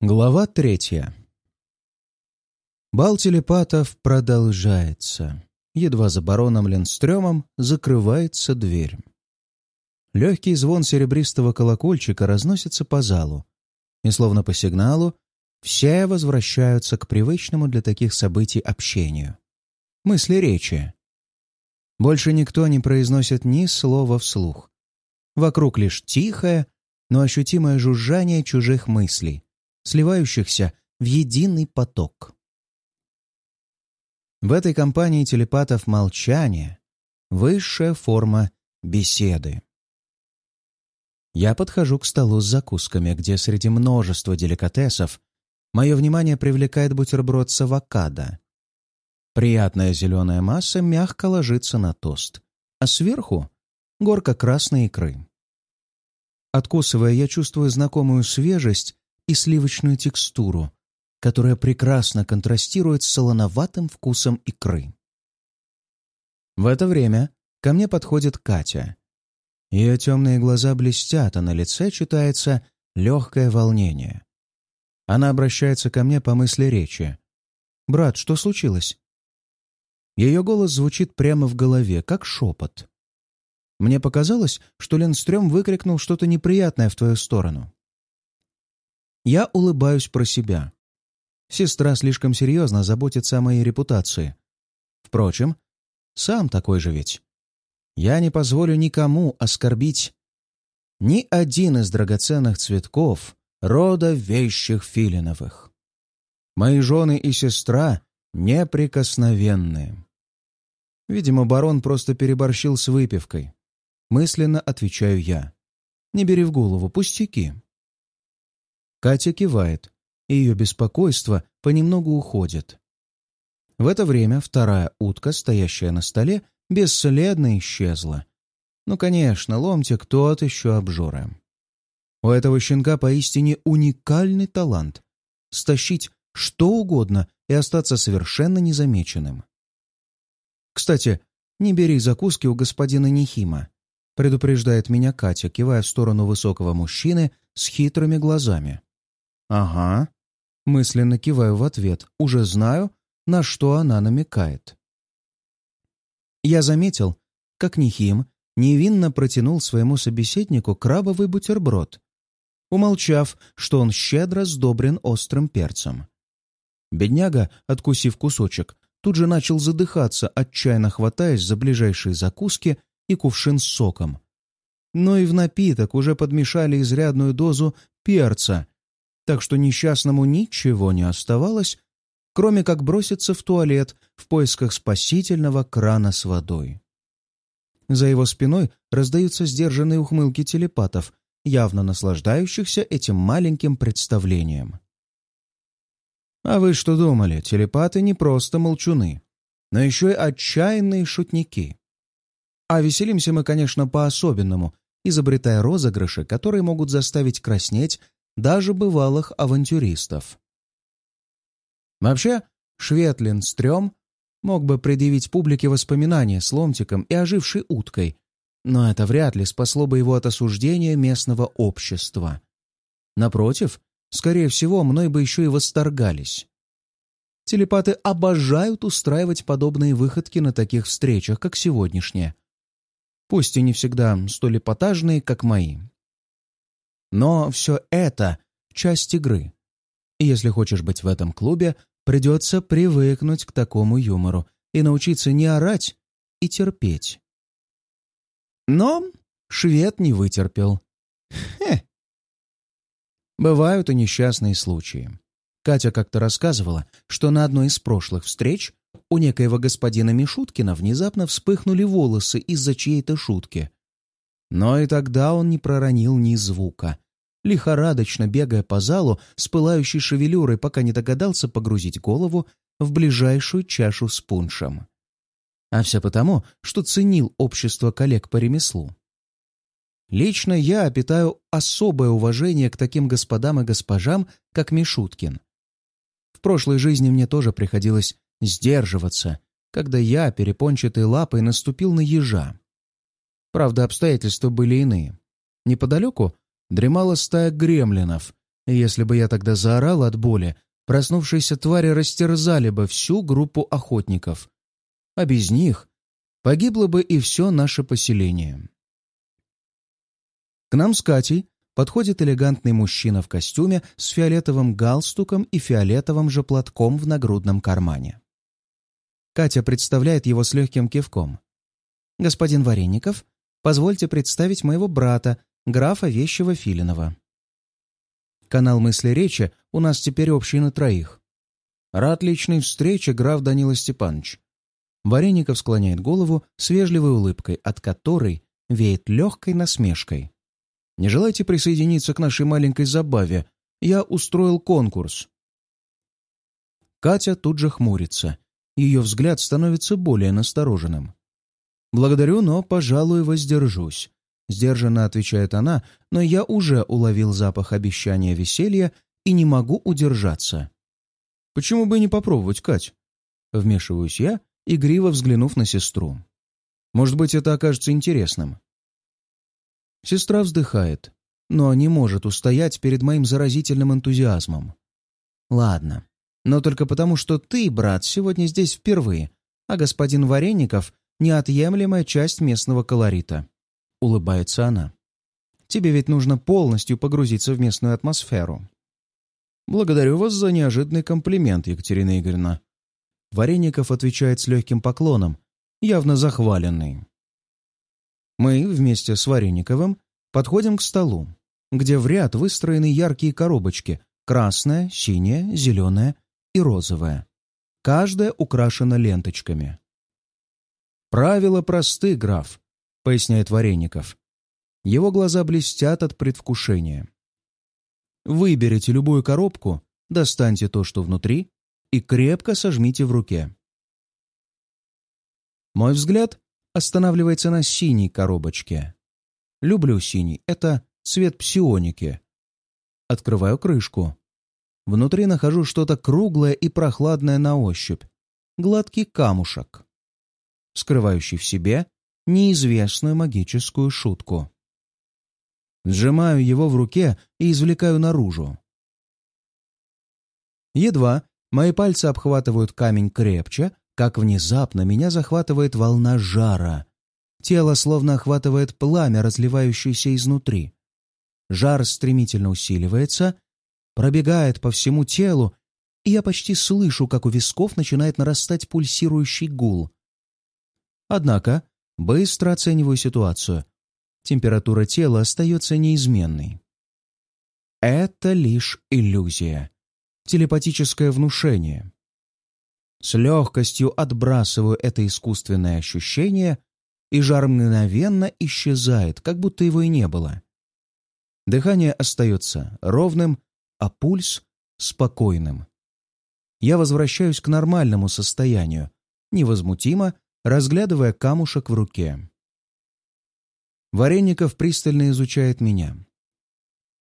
Глава третья. Бал телепатов продолжается. Едва за бароном Ленстрёмом закрывается дверь. Легкий звон серебристого колокольчика разносится по залу, и словно по сигналу все возвращаются к привычному для таких событий общению. Мысли речи. Больше никто не произносит ни слова вслух. Вокруг лишь тихое, но ощутимое жужжание чужих мыслей — сливающихся в единый поток. В этой компании телепатов молчание — высшая форма беседы. Я подхожу к столу с закусками, где среди множества деликатесов мое внимание привлекает бутерброд с авокадо. Приятная зеленая масса мягко ложится на тост, а сверху — горка красной икры. Откусывая, я чувствую знакомую свежесть и сливочную текстуру, которая прекрасно контрастирует с солоноватым вкусом икры. В это время ко мне подходит Катя. Ее темные глаза блестят, а на лице читается легкое волнение. Она обращается ко мне по мысли речи. «Брат, что случилось?» Ее голос звучит прямо в голове, как шепот. Мне показалось, что Ленстрём выкрикнул что-то неприятное в твою сторону. Я улыбаюсь про себя. Сестра слишком серьезно заботится о моей репутации. Впрочем, сам такой же ведь. Я не позволю никому оскорбить ни один из драгоценных цветков рода вещих филиновых. Мои жены и сестра неприкосновенные. Видимо, барон просто переборщил с выпивкой. Мысленно отвечаю я. Не бери в голову, пустяки. Катя кивает, и ее беспокойство понемногу уходит. В это время вторая утка, стоящая на столе, бесследно исчезла. Ну, конечно, ломтик тот еще обжора. У этого щенка поистине уникальный талант — стащить что угодно и остаться совершенно незамеченным. «Кстати, не бери закуски у господина Нехима», — предупреждает меня Катя, кивая в сторону высокого мужчины с хитрыми глазами. «Ага». Мысленно киваю в ответ. Уже знаю, на что она намекает. Я заметил, как Нихим невинно протянул своему собеседнику крабовый бутерброд, умолчав, что он щедро сдобрен острым перцем. Бедняга, откусив кусочек, тут же начал задыхаться, отчаянно хватаясь за ближайшие закуски и кувшин с соком. Но и в напиток уже подмешали изрядную дозу перца, так что несчастному ничего не оставалось, кроме как броситься в туалет в поисках спасительного крана с водой. За его спиной раздаются сдержанные ухмылки телепатов, явно наслаждающихся этим маленьким представлением. А вы что думали, телепаты не просто молчуны, но еще и отчаянные шутники. А веселимся мы, конечно, по-особенному, изобретая розыгрыши, которые могут заставить краснеть даже бывалых авантюристов. Вообще, Шветлин Стрём мог бы предъявить публике воспоминания с ломтиком и ожившей уткой, но это вряд ли спасло бы его от осуждения местного общества. Напротив, скорее всего, мной бы еще и восторгались. Телепаты обожают устраивать подобные выходки на таких встречах, как сегодняшняя. Пусть и не всегда столь эпатажные, как мои. Но все это — часть игры. И если хочешь быть в этом клубе, придется привыкнуть к такому юмору и научиться не орать и терпеть. Но швед не вытерпел. Хе! Бывают и несчастные случаи. Катя как-то рассказывала, что на одной из прошлых встреч у некоего господина Мишуткина внезапно вспыхнули волосы из-за чьей-то шутки. Но и тогда он не проронил ни звука, лихорадочно бегая по залу с пылающей шевелюрой, пока не догадался погрузить голову в ближайшую чашу с пуншем. А все потому, что ценил общество коллег по ремеслу. Лично я питаю особое уважение к таким господам и госпожам, как Мишуткин. В прошлой жизни мне тоже приходилось сдерживаться, когда я, перепончатой лапой, наступил на ежа. Правда, обстоятельства были иные. Неподалеку дремала стая гремлинов, Если бы я тогда заорал от боли, проснувшиеся твари растерзали бы всю группу охотников. А без них погибло бы и все наше поселение. К нам с Катей подходит элегантный мужчина в костюме с фиолетовым галстуком и фиолетовым же платком в нагрудном кармане. Катя представляет его с легким кивком. «Господин Вареников, позвольте представить моего брата, графа Вещего Филинова». Канал мысли-речи у нас теперь общий на троих. Рад личной встрече, граф Данила Степанович. Вареников склоняет голову с вежливой улыбкой, от которой веет легкой насмешкой. Не желаете присоединиться к нашей маленькой забаве? Я устроил конкурс». Катя тут же хмурится. Ее взгляд становится более настороженным. «Благодарю, но, пожалуй, воздержусь», — сдержанно отвечает она, но я уже уловил запах обещания веселья и не могу удержаться. «Почему бы не попробовать, Кать?» Вмешиваюсь я, игриво взглянув на сестру. «Может быть, это окажется интересным». Сестра вздыхает, но не может устоять перед моим заразительным энтузиазмом. «Ладно, но только потому, что ты, брат, сегодня здесь впервые, а господин Вареников — неотъемлемая часть местного колорита», — улыбается она. «Тебе ведь нужно полностью погрузиться в местную атмосферу». «Благодарю вас за неожиданный комплимент, Екатерина Игоревна». Вареников отвечает с легким поклоном, явно захваленный. Мы вместе с Варениковым подходим к столу, где в ряд выстроены яркие коробочки — красная, синяя, зеленая и розовая. Каждая украшена ленточками. «Правила просты, граф», — поясняет Вареников. Его глаза блестят от предвкушения. Выберите любую коробку, достаньте то, что внутри, и крепко сожмите в руке. Мой взгляд останавливается на синей коробочке. Люблю синий, это цвет псионики. Открываю крышку. Внутри нахожу что-то круглое и прохладное на ощупь. Гладкий камушек, скрывающий в себе неизвестную магическую шутку. Сжимаю его в руке и извлекаю наружу. Едва мои пальцы обхватывают камень крепче, как внезапно меня захватывает волна жара. Тело словно охватывает пламя, разливающееся изнутри. Жар стремительно усиливается, пробегает по всему телу, и я почти слышу, как у висков начинает нарастать пульсирующий гул. Однако быстро оцениваю ситуацию. Температура тела остается неизменной. Это лишь иллюзия. Телепатическое внушение. С легкостью отбрасываю это искусственное ощущение, и жар мгновенно исчезает, как будто его и не было. Дыхание остается ровным, а пульс — спокойным. Я возвращаюсь к нормальному состоянию, невозмутимо разглядывая камушек в руке. Вареников пристально изучает меня.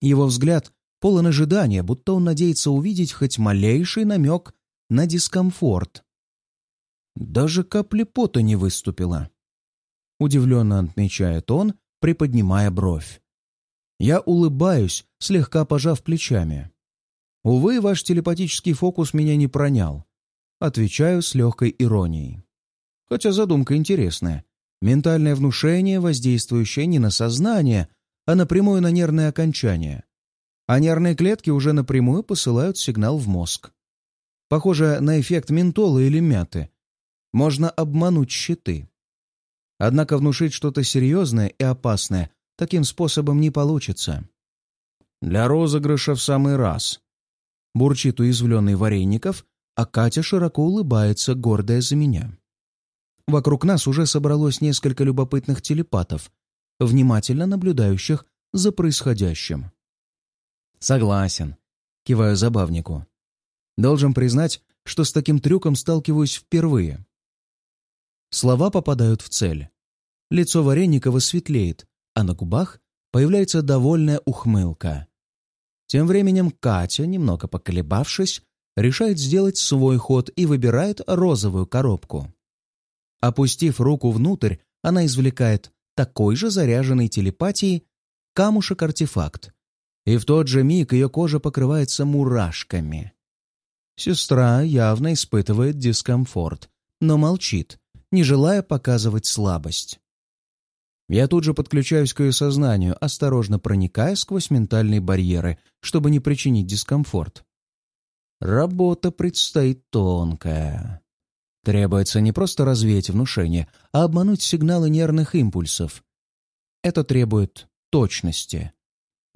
Его взгляд полон ожидания, будто он надеется увидеть хоть малейший намек на дискомфорт. Даже капли пота не выступила. Удивленно отмечает он, приподнимая бровь. Я улыбаюсь, слегка пожав плечами. Увы, ваш телепатический фокус меня не пронял. Отвечаю с легкой иронией. Хотя задумка интересная. Ментальное внушение, воздействующее не на сознание, а напрямую на нервные окончания. А нервные клетки уже напрямую посылают сигнал в мозг. Похоже на эффект ментола или мяты. Можно обмануть щиты. Однако внушить что-то серьезное и опасное таким способом не получится. Для розыгрыша в самый раз. Бурчит уязвленный Вареников, а Катя широко улыбается, гордая за меня. Вокруг нас уже собралось несколько любопытных телепатов, внимательно наблюдающих за происходящим. «Согласен», — киваю забавнику. Должен признать, что с таким трюком сталкиваюсь впервые. Слова попадают в цель. Лицо Вареникова светлеет, а на губах появляется довольная ухмылка. Тем временем Катя, немного поколебавшись, решает сделать свой ход и выбирает розовую коробку. Опустив руку внутрь, она извлекает такой же заряженный телепатией камушек-артефакт и в тот же миг ее кожа покрывается мурашками. Сестра явно испытывает дискомфорт, но молчит, не желая показывать слабость. Я тут же подключаюсь к ее сознанию, осторожно проникая сквозь ментальные барьеры, чтобы не причинить дискомфорт. Работа предстоит тонкая. Требуется не просто развеять внушение, а обмануть сигналы нервных импульсов. Это требует точности.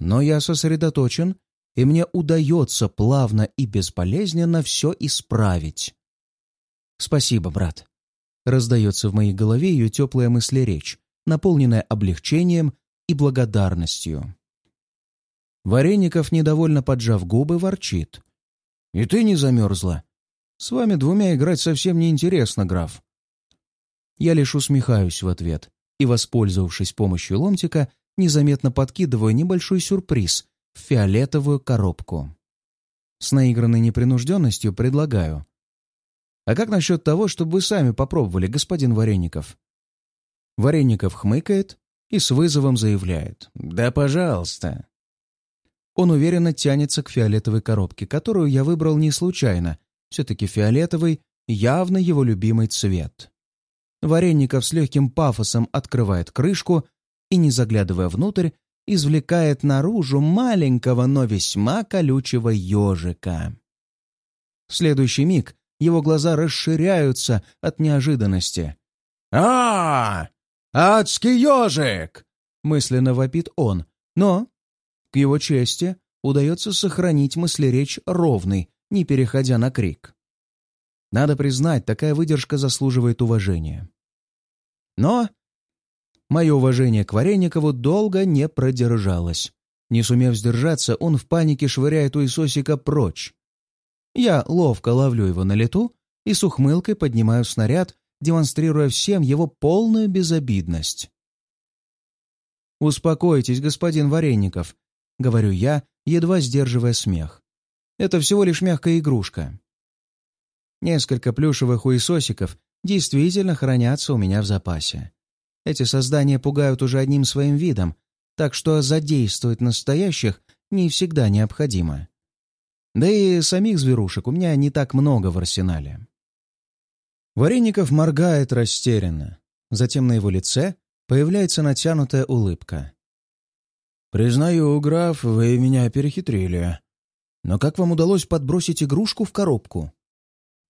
Но я сосредоточен, и мне удается плавно и безболезненно все исправить. «Спасибо, брат», — раздается в моей голове ее теплая мыслеречь, наполненная облегчением и благодарностью. Вареников, недовольно поджав губы, ворчит. «И ты не замерзла? С вами двумя играть совсем неинтересно, граф». Я лишь усмехаюсь в ответ и, воспользовавшись помощью ломтика, незаметно подкидываю небольшой сюрприз в фиолетовую коробку. С наигранной непринужденностью предлагаю. «А как насчет того, чтобы вы сами попробовали, господин Вареников?» Вареников хмыкает и с вызовом заявляет. «Да, пожалуйста». Он уверенно тянется к фиолетовой коробке, которую я выбрал не случайно. Все-таки фиолетовый — явно его любимый цвет. Вареников с легким пафосом открывает крышку и, не заглядывая внутрь, извлекает наружу маленького, но весьма колючего ежика. В следующий миг его глаза расширяются от неожиданности. а, -а, -а «Адский ежик!» — мысленно вопит он. Но, к его чести, удается сохранить мыслеречь ровной, не переходя на крик. Надо признать, такая выдержка заслуживает уважения. Но мое уважение к Вареникову долго не продержалось. Не сумев сдержаться, он в панике швыряет у Исосика прочь. Я ловко ловлю его на лету и с ухмылкой поднимаю снаряд, демонстрируя всем его полную безобидность. «Успокойтесь, господин Вареников», — говорю я, едва сдерживая смех. «Это всего лишь мягкая игрушка». Несколько плюшевых уисосиков действительно хранятся у меня в запасе. Эти создания пугают уже одним своим видом, так что задействовать настоящих не всегда необходимо. Да и самих зверушек у меня не так много в арсенале. Вареников моргает растерянно. Затем на его лице появляется натянутая улыбка. «Признаю, граф, вы меня перехитрили. Но как вам удалось подбросить игрушку в коробку?»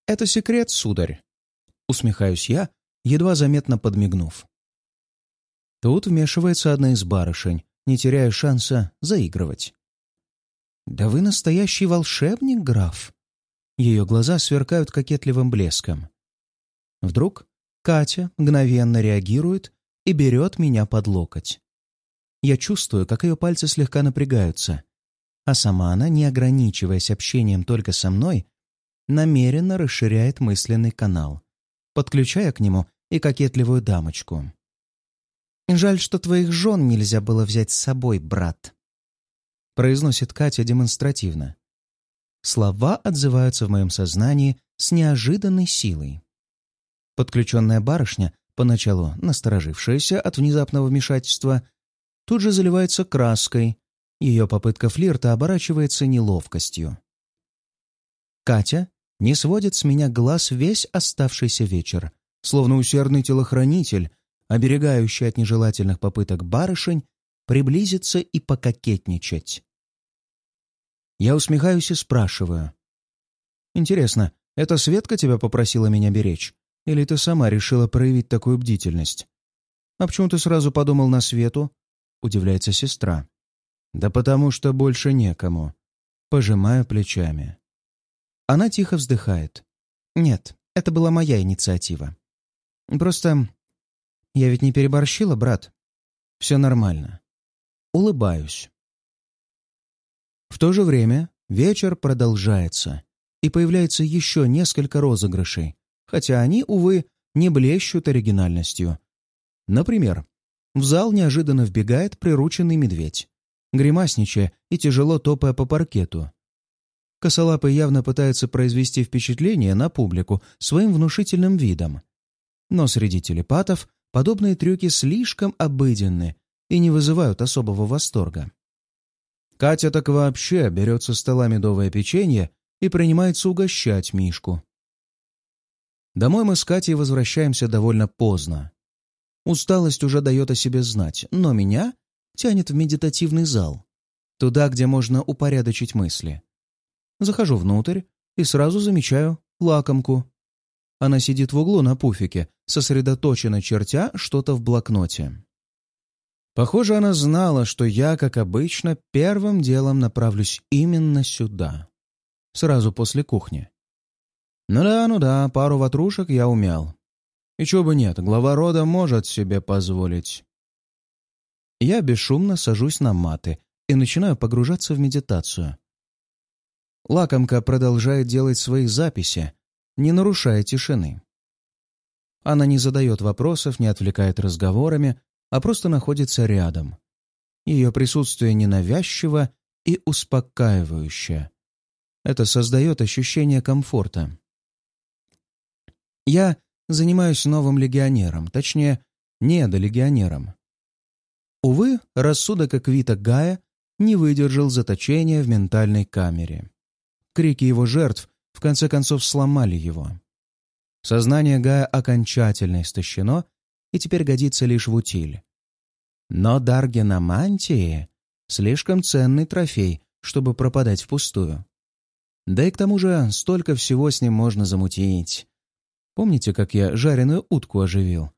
«Это секрет, сударь», — усмехаюсь я, едва заметно подмигнув. Тут вмешивается одна из барышень, не теряя шанса заигрывать. «Да вы настоящий волшебник, граф!» Ее глаза сверкают кокетливым блеском. Вдруг Катя мгновенно реагирует и берет меня под локоть. Я чувствую, как ее пальцы слегка напрягаются, а сама она, не ограничиваясь общением только со мной, намеренно расширяет мысленный канал, подключая к нему и кокетливую дамочку. «Жаль, что твоих жен нельзя было взять с собой, брат», — произносит Катя демонстративно. Слова отзываются в моем сознании с неожиданной силой. Подключенная барышня, поначалу насторожившаяся от внезапного вмешательства, тут же заливается краской. Ее попытка флирта оборачивается неловкостью. Катя не сводит с меня глаз весь оставшийся вечер, словно усердный телохранитель, оберегающий от нежелательных попыток барышень приблизиться и пококетничать. Я усмехаюсь и спрашиваю. «Интересно, это Светка тебя попросила меня беречь? Или ты сама решила проявить такую бдительность? А почему ты сразу подумал на Свету?» — удивляется сестра. «Да потому что больше некому». Пожимаю плечами. Она тихо вздыхает. «Нет, это была моя инициатива. Просто я ведь не переборщила, брат. Все нормально. Улыбаюсь. В то же время вечер продолжается, и появляется еще несколько розыгрышей, хотя они, увы, не блещут оригинальностью. Например, в зал неожиданно вбегает прирученный медведь, гримасничая и тяжело топая по паркету. Косолапый явно пытается произвести впечатление на публику своим внушительным видом. Но среди телепатов подобные трюки слишком обыденны и не вызывают особого восторга. Катя так вообще берет со стола медовое печенье и принимается угощать Мишку. Домой мы с Катей возвращаемся довольно поздно. Усталость уже дает о себе знать, но меня тянет в медитативный зал, туда, где можно упорядочить мысли. Захожу внутрь и сразу замечаю лакомку. Она сидит в углу на пуфике, сосредоточенно чертя что-то в блокноте. Похоже, она знала, что я, как обычно, первым делом направлюсь именно сюда. Сразу после кухни. Ну да, ну да, пару ватрушек я умел. И чего бы нет, глава рода может себе позволить. Я бесшумно сажусь на маты и начинаю погружаться в медитацию. Лакомка продолжает делать свои записи, не нарушая тишины. Она не задает вопросов, не отвлекает разговорами, а просто находится рядом. Ее присутствие ненавязчиво и успокаивающее. Это создает ощущение комфорта. Я занимаюсь новым легионером, точнее, недолегионером. Увы, рассудок Эквита Гая не выдержал заточения в ментальной камере. Крики его жертв в конце концов сломали его. Сознание Гая окончательно истощено и теперь годится лишь в утиль. Но дар геномантии — слишком ценный трофей, чтобы пропадать впустую. Да и к тому же столько всего с ним можно замутить. Помните, как я жареную утку оживил?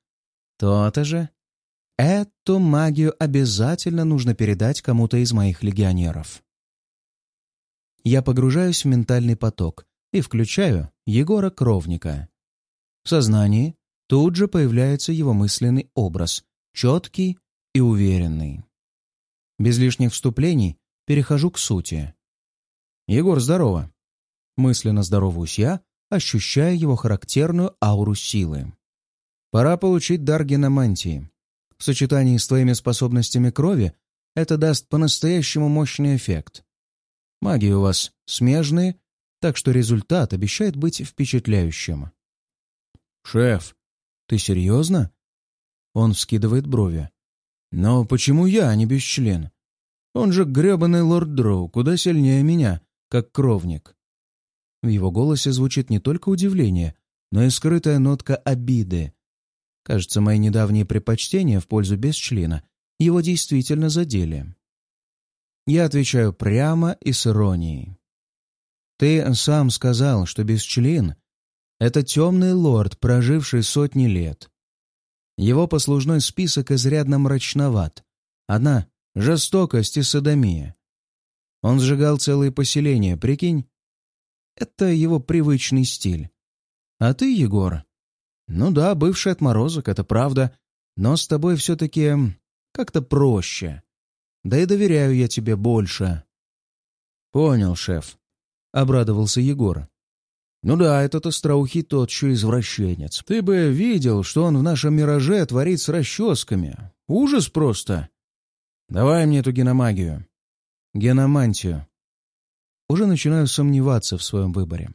То-то же. Эту магию обязательно нужно передать кому-то из моих легионеров. Я погружаюсь в ментальный поток и включаю Егора Кровника. В сознании тут же появляется его мысленный образ, четкий и уверенный. Без лишних вступлений перехожу к сути. «Егор, здорово!» Мысленно здороваюсь я, ощущая его характерную ауру силы. Пора получить дар геномантии. В сочетании с твоими способностями крови это даст по-настоящему мощный эффект. Магии у вас смежные, так что результат обещает быть впечатляющим. «Шеф, ты серьезно?» Он вскидывает брови. «Но почему я, а не бесчлен? Он же гребаный лорд Дроу, куда сильнее меня, как кровник. В его голосе звучит не только удивление, но и скрытая нотка обиды. Кажется, мои недавние предпочтения в пользу бесчлена его действительно задели. Я отвечаю прямо и с иронией. «Ты сам сказал, что бесчлен — это темный лорд, проживший сотни лет. Его послужной список изрядно мрачноват. Одна — жестокость и садомия. Он сжигал целые поселения, прикинь? Это его привычный стиль. А ты, Егор? Ну да, бывший отморозок, это правда. Но с тобой все-таки как-то проще. Да и доверяю я тебе больше. Понял, шеф. Обрадовался Егор. Ну да, этот остроухий тот еще извращенец. Ты бы видел, что он в нашем мираже творит с расческами. Ужас просто. Давай мне эту геномагию. Геномантию. Уже начинаю сомневаться в своем выборе.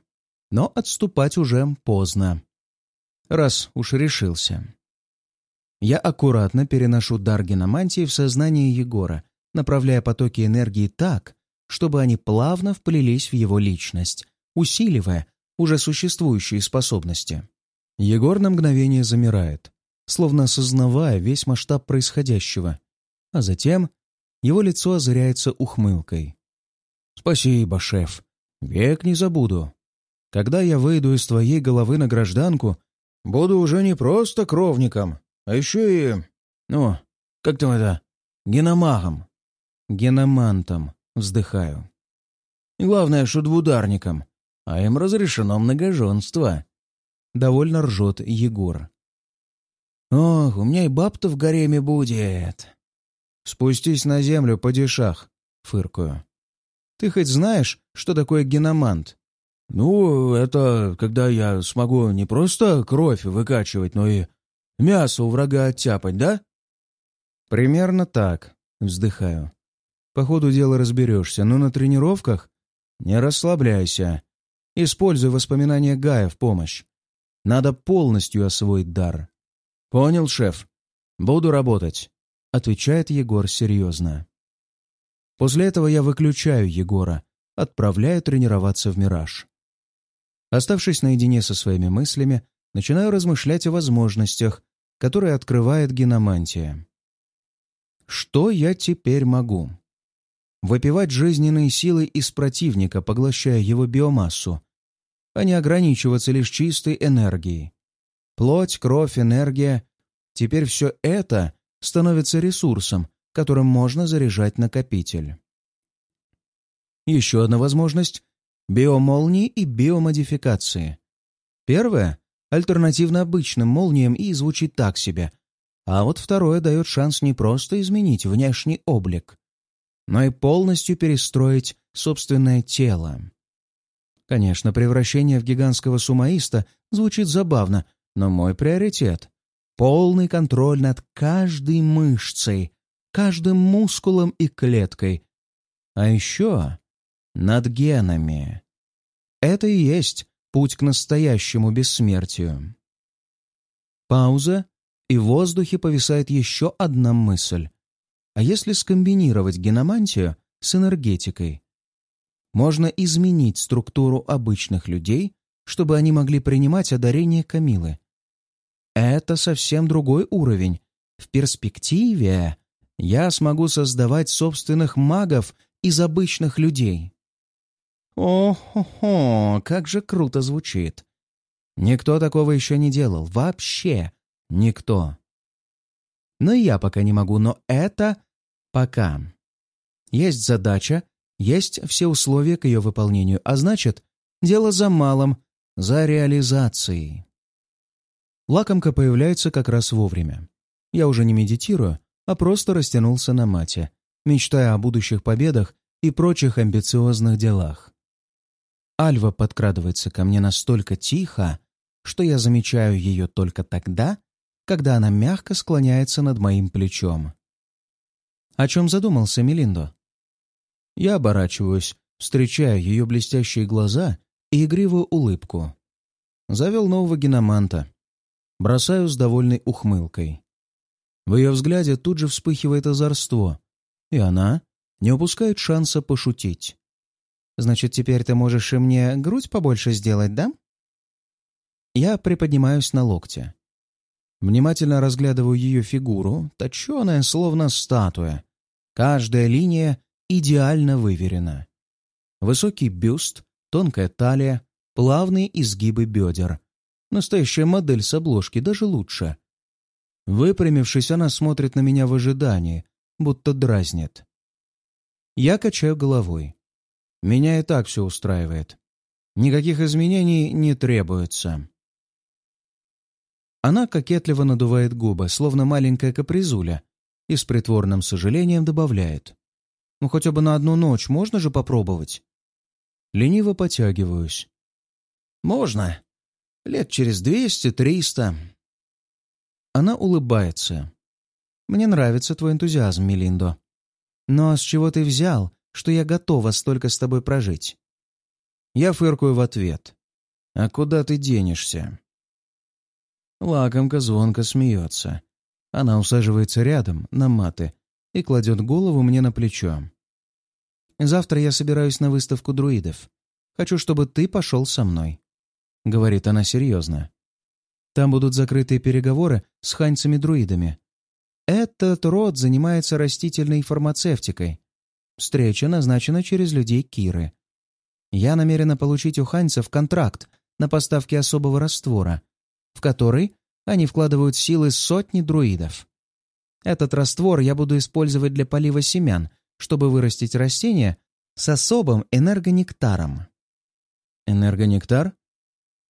Но отступать уже поздно. Раз уж решился. Я аккуратно переношу дар геномантии в сознание Егора, направляя потоки энергии так, чтобы они плавно вплелись в его личность, усиливая уже существующие способности. Егор на мгновение замирает, словно осознавая весь масштаб происходящего, а затем его лицо озаряется ухмылкой. «Спасибо, шеф. Век не забуду. Когда я выйду из твоей головы на гражданку, буду уже не просто кровником, а еще и... Ну, как там это? Геномагом. Геномантом. Вздыхаю. Главное, что двударником. А им разрешено многоженство. Довольно ржет Егор. Ох, у меня и баб-то в гареме будет. Спустись на землю, падишах, фыркаю. Ты хоть знаешь, что такое геномант?» «Ну, это когда я смогу не просто кровь выкачивать, но и мясо у врага оттяпать, да?» «Примерно так», — вздыхаю. «По ходу дела разберешься, но на тренировках не расслабляйся. Используй воспоминания Гая в помощь. Надо полностью освоить дар». «Понял, шеф. Буду работать», — отвечает Егор серьезно. После этого я выключаю Егора, отправляю тренироваться в «Мираж». Оставшись наедине со своими мыслями, начинаю размышлять о возможностях, которые открывает геномантия. Что я теперь могу? Выпивать жизненные силы из противника, поглощая его биомассу, а не ограничиваться лишь чистой энергией. Плоть, кровь, энергия — теперь все это становится ресурсом, которым можно заряжать накопитель. Еще одна возможность — биомолнии и биомодификации. Первое — альтернативно обычным молниям и звучит так себе, а вот второе дает шанс не просто изменить внешний облик, но и полностью перестроить собственное тело. Конечно, превращение в гигантского сумаиста звучит забавно, но мой приоритет — полный контроль над каждой мышцей, каждым мускулом и клеткой. А еще над генами. Это и есть путь к настоящему бессмертию. Пауза, и в воздухе повисает еще одна мысль. А если скомбинировать геномантию с энергетикой? Можно изменить структуру обычных людей, чтобы они могли принимать одарение Камилы. Это совсем другой уровень. В перспективе я смогу создавать собственных магов из обычных людей. О-хо-хо, как же круто звучит. Никто такого еще не делал. Вообще никто. Но я пока не могу, но это пока. Есть задача, есть все условия к ее выполнению, а значит, дело за малым, за реализацией. Лакомка появляется как раз вовремя. Я уже не медитирую, а просто растянулся на мате, мечтая о будущих победах и прочих амбициозных делах. Альва подкрадывается ко мне настолько тихо, что я замечаю ее только тогда, когда она мягко склоняется над моим плечом. О чем задумался Мелиндо? Я оборачиваюсь, встречая ее блестящие глаза и игривую улыбку. Завел нового геноманта. Бросаю с довольной ухмылкой. В ее взгляде тут же вспыхивает озорство, и она не упускает шанса пошутить. «Значит, теперь ты можешь и мне грудь побольше сделать, да?» Я приподнимаюсь на локте. Внимательно разглядываю ее фигуру, точеная, словно статуя. Каждая линия идеально выверена. Высокий бюст, тонкая талия, плавные изгибы бедер. Настоящая модель с обложки, даже лучше. Выпрямившись, она смотрит на меня в ожидании, будто дразнит. Я качаю головой. Меня и так все устраивает. Никаких изменений не требуется. Она кокетливо надувает губы, словно маленькая капризуля, и с притворным сожалением добавляет. Ну, хотя бы на одну ночь можно же попробовать? Лениво потягиваюсь. Можно. Лет через двести-триста. Она улыбается. Мне нравится твой энтузиазм, Мелиндо. Но с чего ты взял, что я готова столько с тобой прожить? Я фыркую в ответ. А куда ты денешься? Лакомка звонко смеется. Она усаживается рядом, на маты, и кладет голову мне на плечо. «Завтра я собираюсь на выставку друидов. Хочу, чтобы ты пошел со мной», — говорит она серьезно. «Там будут закрытые переговоры с ханьцами-друидами. Этот род занимается растительной фармацевтикой. Встреча назначена через людей Киры. Я намерена получить у ханьцев контракт на поставки особого раствора, в который они вкладывают силы сотни друидов. Этот раствор я буду использовать для полива семян, чтобы вырастить растения с особым энергонектаром. Энергонектар?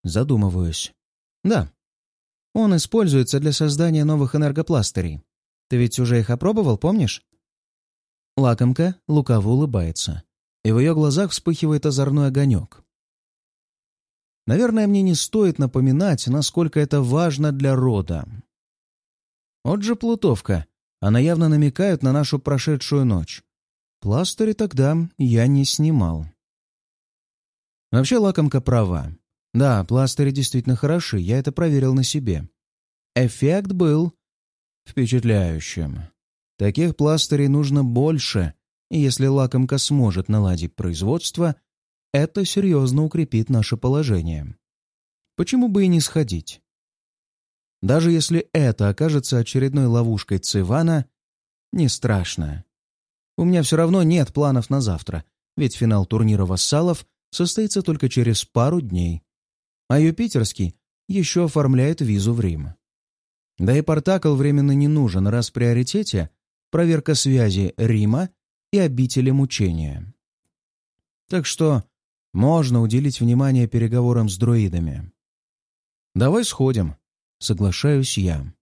Задумываюсь. Да. Он используется для создания новых энергопластырей. Ты ведь уже их опробовал, помнишь? Лакомка лукаво улыбается, и в ее глазах вспыхивает озорной огонек. Наверное, мне не стоит напоминать, насколько это важно для рода. Вот же плутовка. Она явно намекает на нашу прошедшую ночь. Пластыри тогда я не снимал. Вообще лакомка права. Да, пластыри действительно хороши, я это проверил на себе. Эффект был впечатляющим. Таких пластырей нужно больше, И если лакомка сможет наладить производство, это серьезно укрепит наше положение. Почему бы и не сходить? Даже если это окажется очередной ловушкой Цивана, не страшно. У меня все равно нет планов на завтра, ведь финал турнира вассалов состоится только через пару дней. А Юпитерский еще оформляет визу в Рим. Да и Портакл временно не нужен, раз в приоритете проверка связи Рима и обители мучения. Так что можно уделить внимание переговорам с друидами. «Давай сходим», — соглашаюсь я.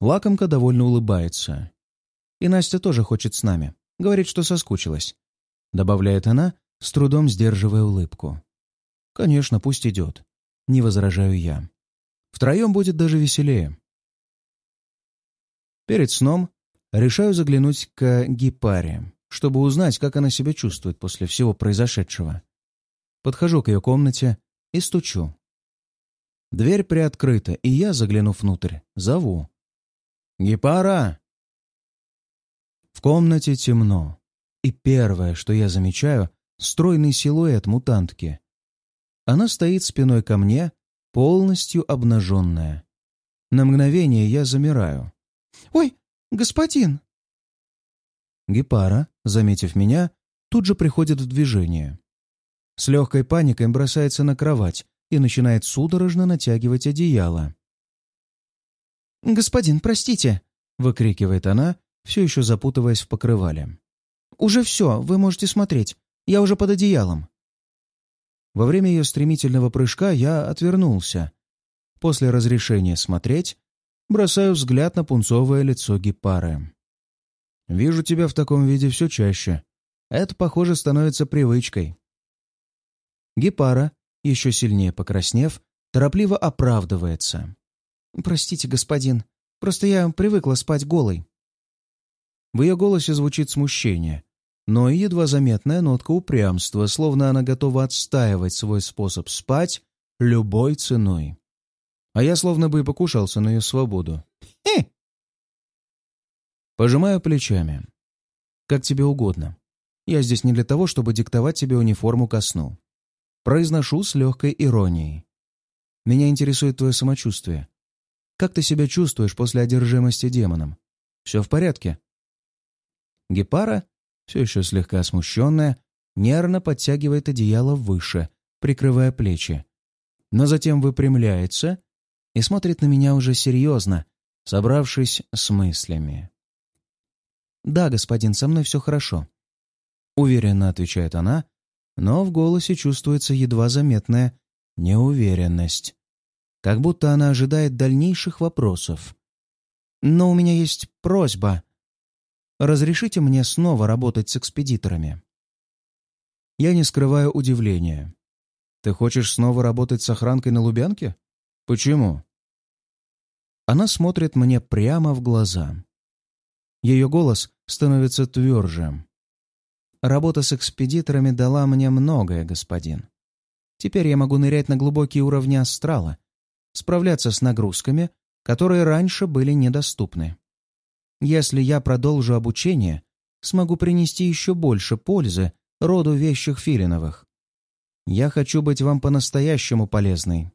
Лакомка довольно улыбается. «И Настя тоже хочет с нами. Говорит, что соскучилась», — добавляет она, с трудом сдерживая улыбку. «Конечно, пусть идет. Не возражаю я. Втроем будет даже веселее». Перед сном решаю заглянуть к Гипаре, чтобы узнать, как она себя чувствует после всего произошедшего. Подхожу к ее комнате и стучу. Дверь приоткрыта, и я, заглянув внутрь, зову. «Гепара!» В комнате темно, и первое, что я замечаю, — стройный силуэт мутантки. Она стоит спиной ко мне, полностью обнаженная. На мгновение я замираю. «Ой, господин!» Гепара, заметив меня, тут же приходит в движение. С легкой паникой бросается на кровать и начинает судорожно натягивать одеяло. «Господин, простите!» — выкрикивает она, все еще запутываясь в покрывале. «Уже все, вы можете смотреть. Я уже под одеялом». Во время ее стремительного прыжка я отвернулся. После разрешения смотреть, бросаю взгляд на пунцовое лицо гепары. «Вижу тебя в таком виде все чаще. Это, похоже, становится привычкой». Гепара, еще сильнее покраснев, торопливо оправдывается. «Простите, господин, просто я привыкла спать голой». В ее голосе звучит смущение, но и едва заметная нотка упрямства, словно она готова отстаивать свой способ спать любой ценой. А я словно бы и покушался на ее свободу. Хе! Пожимаю плечами. Как тебе угодно. Я здесь не для того, чтобы диктовать тебе униформу ко сну. Произношу с легкой иронией. Меня интересует твое самочувствие. Как ты себя чувствуешь после одержимости демоном? Все в порядке?» Гепара, все еще слегка смущенная, нервно подтягивает одеяло выше, прикрывая плечи. Но затем выпрямляется и смотрит на меня уже серьезно, собравшись с мыслями. «Да, господин, со мной все хорошо», — уверенно отвечает она, но в голосе чувствуется едва заметная неуверенность как будто она ожидает дальнейших вопросов. «Но у меня есть просьба. Разрешите мне снова работать с экспедиторами?» Я не скрываю удивления. «Ты хочешь снова работать с охранкой на Лубянке? Почему?» Она смотрит мне прямо в глаза. Ее голос становится тверже. «Работа с экспедиторами дала мне многое, господин. Теперь я могу нырять на глубокие уровни астрала справляться с нагрузками, которые раньше были недоступны. Если я продолжу обучение, смогу принести еще больше пользы роду вещих филиновых. Я хочу быть вам по-настоящему полезной.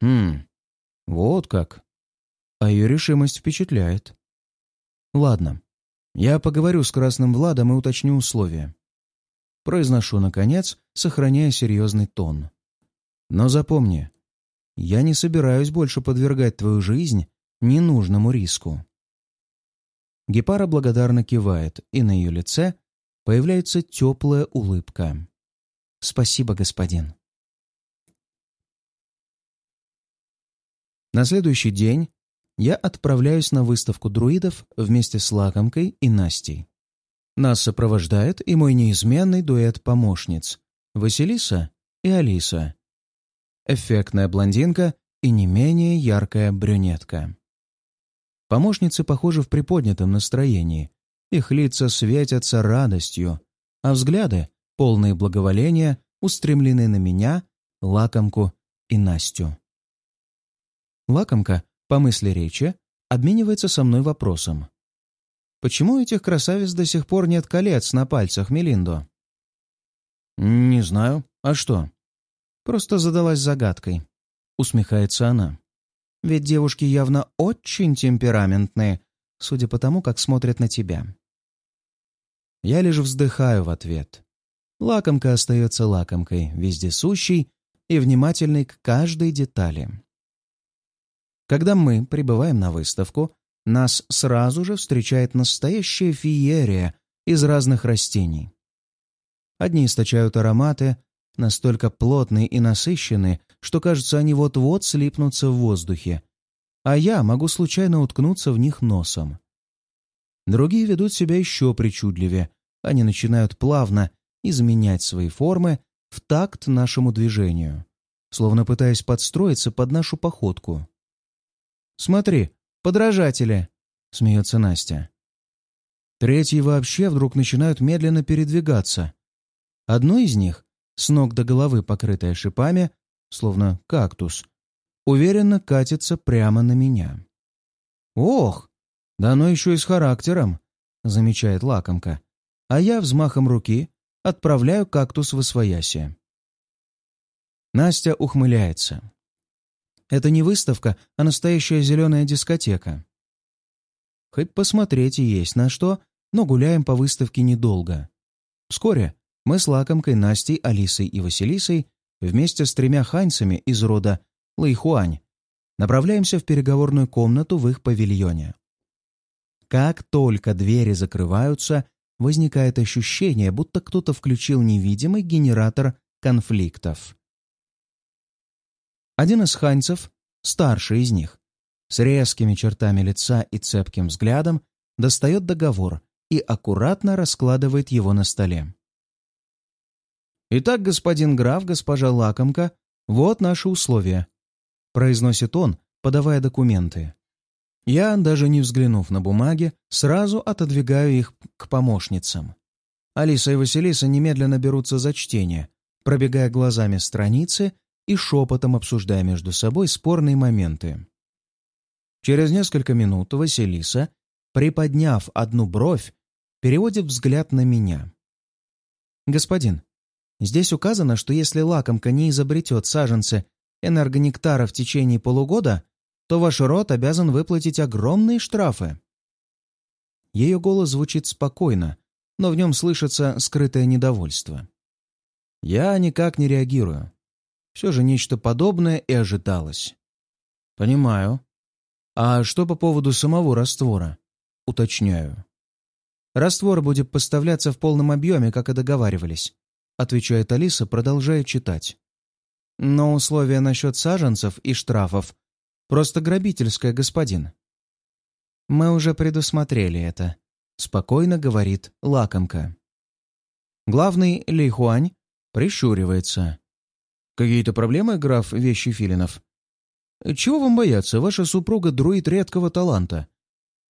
Хм, вот как. А ее решимость впечатляет. Ладно, я поговорю с Красным Владом и уточню условия. Произношу, наконец, сохраняя серьезный тон. Но запомни, я не собираюсь больше подвергать твою жизнь ненужному риску. Гепара благодарно кивает, и на ее лице появляется теплая улыбка. «Спасибо, господин». На следующий день я отправляюсь на выставку друидов вместе с Лакомкой и Настей. Нас сопровождает и мой неизменный дуэт помощниц — Василиса и Алиса, эффектная блондинка и не менее яркая брюнетка. Помощницы похожи в приподнятом настроении. Их лица светятся радостью, а взгляды, полные благоволения, устремлены на меня, лакомку и Настю. Лакомка, по мысли речи, обменивается со мной вопросом. почему у этих красавиц до сих пор нет колец на пальцах Мелиндо?» «Не знаю. А что?» «Просто задалась загадкой», — усмехается она. «Ведь девушки явно очень темпераментные, судя по тому, как смотрят на тебя». Я лишь вздыхаю в ответ. Лакомка остается лакомкой, вездесущей и внимательной к каждой детали. Когда мы прибываем на выставку, нас сразу же встречает настоящая феерия из разных растений. Одни источают ароматы, настолько плотные и насыщенные, что, кажется, они вот-вот слипнутся в воздухе, а я могу случайно уткнуться в них носом. Другие ведут себя еще причудливее, они начинают плавно изменять свои формы в такт нашему движению, словно пытаясь подстроиться под нашу походку. «Смотри, подражатели!» — смеется Настя. Третьи вообще вдруг начинают медленно передвигаться. Одно из них, с ног до головы покрытое шипами, словно кактус, уверенно катится прямо на меня. «Ох, да оно еще и с характером!» — замечает лакомка. А я взмахом руки отправляю кактус в освояси. Настя ухмыляется. Это не выставка, а настоящая зеленая дискотека. Хоть посмотреть и есть на что, но гуляем по выставке недолго. Вскоре мы с лакомкой Настей, Алисой и Василисой вместе с тремя ханьцами из рода Лэйхуань направляемся в переговорную комнату в их павильоне. Как только двери закрываются, возникает ощущение, будто кто-то включил невидимый генератор конфликтов. Один из ханьцев, старший из них, с резкими чертами лица и цепким взглядом, достает договор и аккуратно раскладывает его на столе. «Итак, господин граф, госпожа Лакомка, вот наши условия», — произносит он, подавая документы. Я, даже не взглянув на бумаги, сразу отодвигаю их к помощницам. Алиса и Василиса немедленно берутся за чтение, пробегая глазами страницы и шепотом обсуждая между собой спорные моменты. Через несколько минут Василиса, приподняв одну бровь, переводит взгляд на меня. «Господин, здесь указано, что если лакомка не изобретет саженцы энергонектара в течение полугода, то ваш род обязан выплатить огромные штрафы. Ее голос звучит спокойно, но в нем слышится скрытое недовольство. Я никак не реагирую. Все же нечто подобное и ожидалось. Понимаю. А что по поводу самого раствора? Уточняю. Раствор будет поставляться в полном объеме, как и договаривались, отвечает Алиса, продолжая читать. Но условия насчет саженцев и штрафов Просто грабительская, господин». «Мы уже предусмотрели это», — спокойно говорит лакомка. Главный Лейхуань прищуривается. «Какие-то проблемы, граф Вещи Филинов?» «Чего вам бояться? Ваша супруга — друид редкого таланта.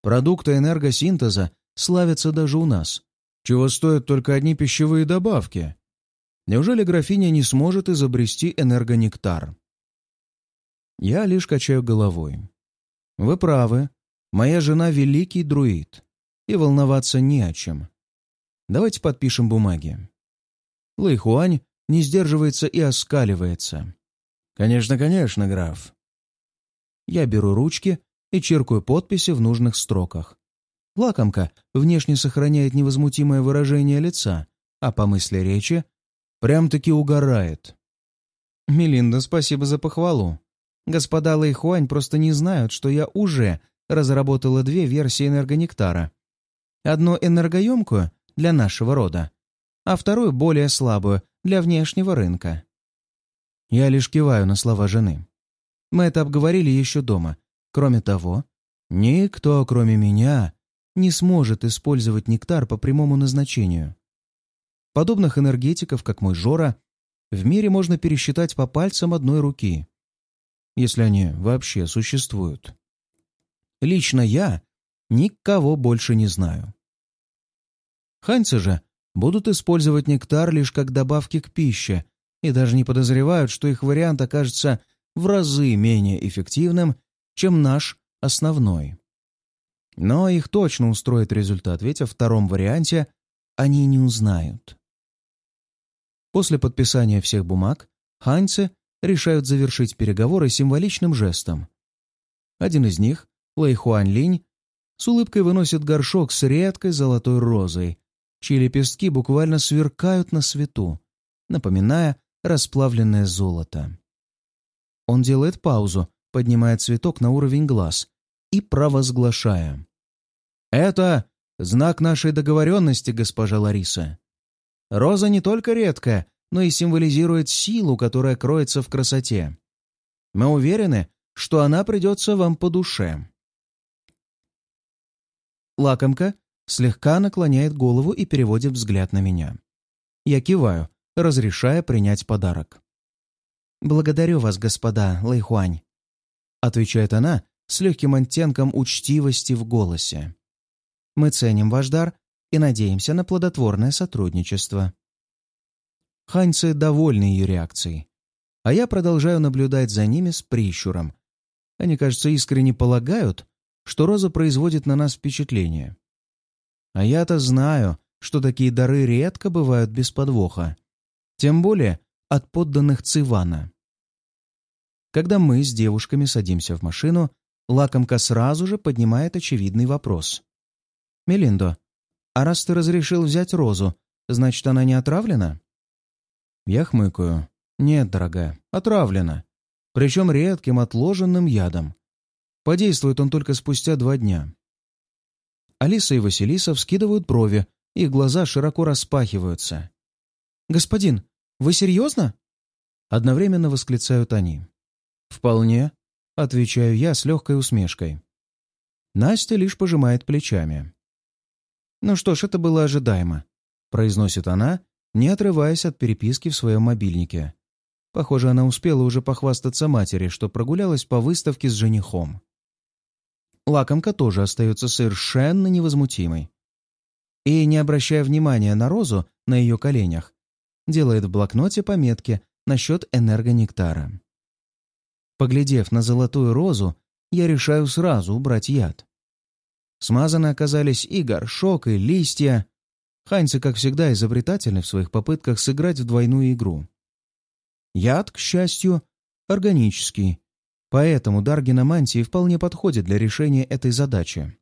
Продукты энергосинтеза славятся даже у нас. Чего стоят только одни пищевые добавки? Неужели графиня не сможет изобрести энергонектар?» Я лишь качаю головой. Вы правы. Моя жена — великий друид. И волноваться не о чем. Давайте подпишем бумаги. Лэйхуань не сдерживается и оскаливается. «Конечно, конечно, граф». Я беру ручки и чиркаю подписи в нужных строках. Лакомка внешне сохраняет невозмутимое выражение лица, а по мысли речи прям-таки угорает. «Мелинда, спасибо за похвалу. Господа Лэйхуань просто не знают, что я уже разработала две версии энергонектара. Одну энергоемкую для нашего рода, а вторую более слабую для внешнего рынка. Я лишь киваю на слова жены. Мы это обговорили еще дома. Кроме того, никто, кроме меня, не сможет использовать нектар по прямому назначению. Подобных энергетиков, как мой Жора, в мире можно пересчитать по пальцам одной руки если они вообще существуют. Лично я никого больше не знаю. Ханьцы же будут использовать нектар лишь как добавки к пище и даже не подозревают, что их вариант окажется в разы менее эффективным, чем наш основной. Но их точно устроит результат, ведь о втором варианте они не узнают. После подписания всех бумаг ханьцы решают завершить переговоры символичным жестом. Один из них, Лэй Хуань Линь, с улыбкой выносит горшок с редкой золотой розой, чьи лепестки буквально сверкают на свету, напоминая расплавленное золото. Он делает паузу, поднимая цветок на уровень глаз и провозглашая. «Это знак нашей договоренности, госпожа Лариса. Роза не только редкая, но и символизирует силу, которая кроется в красоте. Мы уверены, что она придется вам по душе». Лакомка слегка наклоняет голову и переводит взгляд на меня. Я киваю, разрешая принять подарок. «Благодарю вас, господа Лэйхуань», — отвечает она с легким оттенком учтивости в голосе. «Мы ценим ваш дар и надеемся на плодотворное сотрудничество». Ханьцы довольны ее реакцией, а я продолжаю наблюдать за ними с прищуром. Они, кажется, искренне полагают, что Роза производит на нас впечатление. А я-то знаю, что такие дары редко бывают без подвоха. Тем более от подданных Цивана. Когда мы с девушками садимся в машину, лакомка сразу же поднимает очевидный вопрос. «Мелиндо, а раз ты разрешил взять розу, значит, она не отравлена?» Я хмыкаю. «Нет, дорогая, отравлена. Причем редким отложенным ядом. Подействует он только спустя два дня». Алиса и Василиса вскидывают брови, их глаза широко распахиваются. «Господин, вы серьезно?» Одновременно восклицают они. «Вполне», — отвечаю я с легкой усмешкой. Настя лишь пожимает плечами. «Ну что ж, это было ожидаемо», — произносит она, не отрываясь от переписки в своем мобильнике. Похоже, она успела уже похвастаться матери, что прогулялась по выставке с женихом. Лакомка тоже остается совершенно невозмутимой. И, не обращая внимания на розу на ее коленях, делает в блокноте пометки насчет энергонектара. Поглядев на золотую розу, я решаю сразу убрать яд. Смазаны оказались и горшок, и листья. Ханьцы, как всегда, изобретательны в своих попытках сыграть в двойную игру. Яд, к счастью, органический, поэтому дар геномантии вполне подходит для решения этой задачи.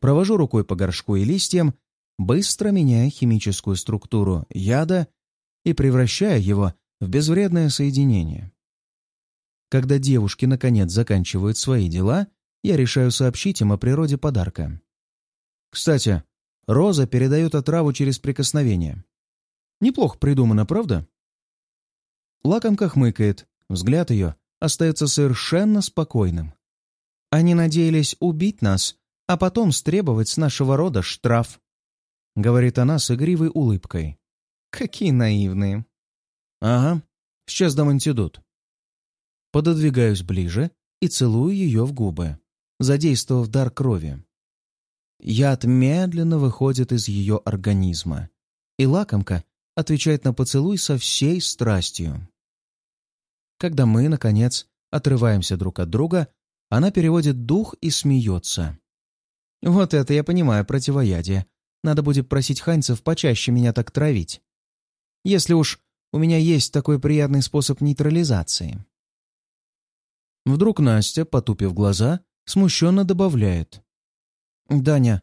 Провожу рукой по горшку и листьям быстро меняя химическую структуру яда и превращая его в безвредное соединение. Когда девушки наконец заканчивают свои дела, я решаю сообщить им о природе подарка. Кстати, роза передает отраву через прикосновение. Неплохо придумано, правда? Лакомка хмыкает, взгляд ее остается совершенно спокойным. Они надеялись убить нас, а потом стребовать с нашего рода штраф. — говорит она с игривой улыбкой. «Какие наивные!» «Ага, сейчас дам антидот». Пододвигаюсь ближе и целую ее в губы, задействовав дар крови. Яд медленно выходит из ее организма, и лакомка отвечает на поцелуй со всей страстью. Когда мы, наконец, отрываемся друг от друга, она переводит дух и смеется. «Вот это я понимаю противоядие. Надо будет просить ханьцев почаще меня так травить. Если уж у меня есть такой приятный способ нейтрализации. Вдруг Настя, потупив глаза, смущенно добавляет. «Даня,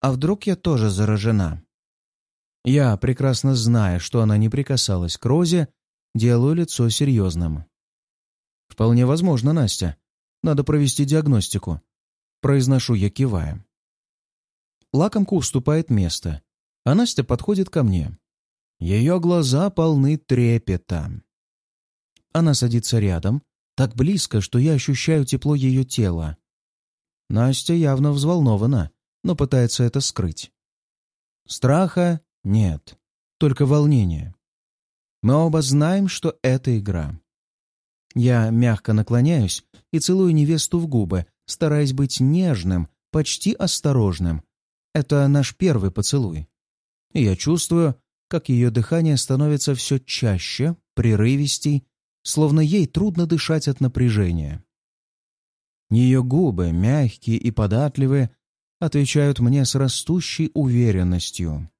а вдруг я тоже заражена?» Я, прекрасно зная, что она не прикасалась к Розе, делаю лицо серьезным. «Вполне возможно, Настя. Надо провести диагностику». Произношу я, кивая. Лакомка уступает место, а Настя подходит ко мне. Ее глаза полны трепета. Она садится рядом, так близко, что я ощущаю тепло ее тела. Настя явно взволнована, но пытается это скрыть. Страха нет, только волнение. Мы оба знаем, что это игра. Я мягко наклоняюсь и целую невесту в губы, стараясь быть нежным, почти осторожным, это наш первый поцелуй. И я чувствую, как ее дыхание становится все чаще, прерывистей, словно ей трудно дышать от напряжения. Ее губы, мягкие и податливые, отвечают мне с растущей уверенностью.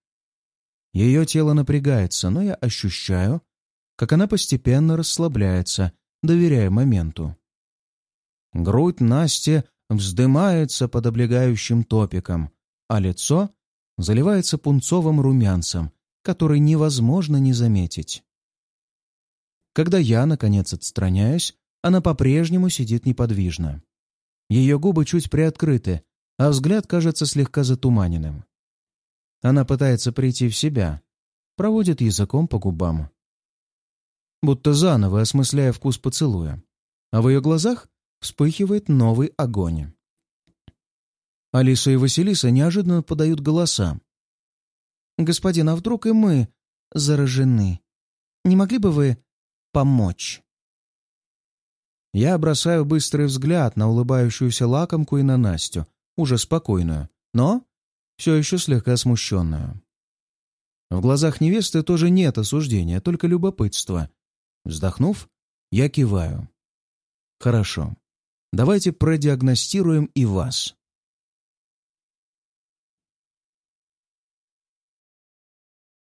Ее тело напрягается, но я ощущаю, как она постепенно расслабляется, доверяя моменту. Грудь Насти вздымается под облегающим топиком, а лицо заливается пунцовым румянцем, который невозможно не заметить. Когда я, наконец, отстраняюсь, она по-прежнему сидит неподвижно. Ее губы чуть приоткрыты, а взгляд кажется слегка затуманенным. Она пытается прийти в себя, проводит языком по губам. Будто заново осмысляя вкус поцелуя. А в ее глазах вспыхивает новый огонь. Алиса и Василиса неожиданно подают голоса. «Господин, а вдруг и мы заражены? Не могли бы вы помочь?» Я бросаю быстрый взгляд на улыбающуюся лакомку и на Настю, уже спокойную, но все еще слегка смущенную. В глазах невесты тоже нет осуждения, только любопытство. Вздохнув, я киваю. «Хорошо. Давайте продиагностируем и вас».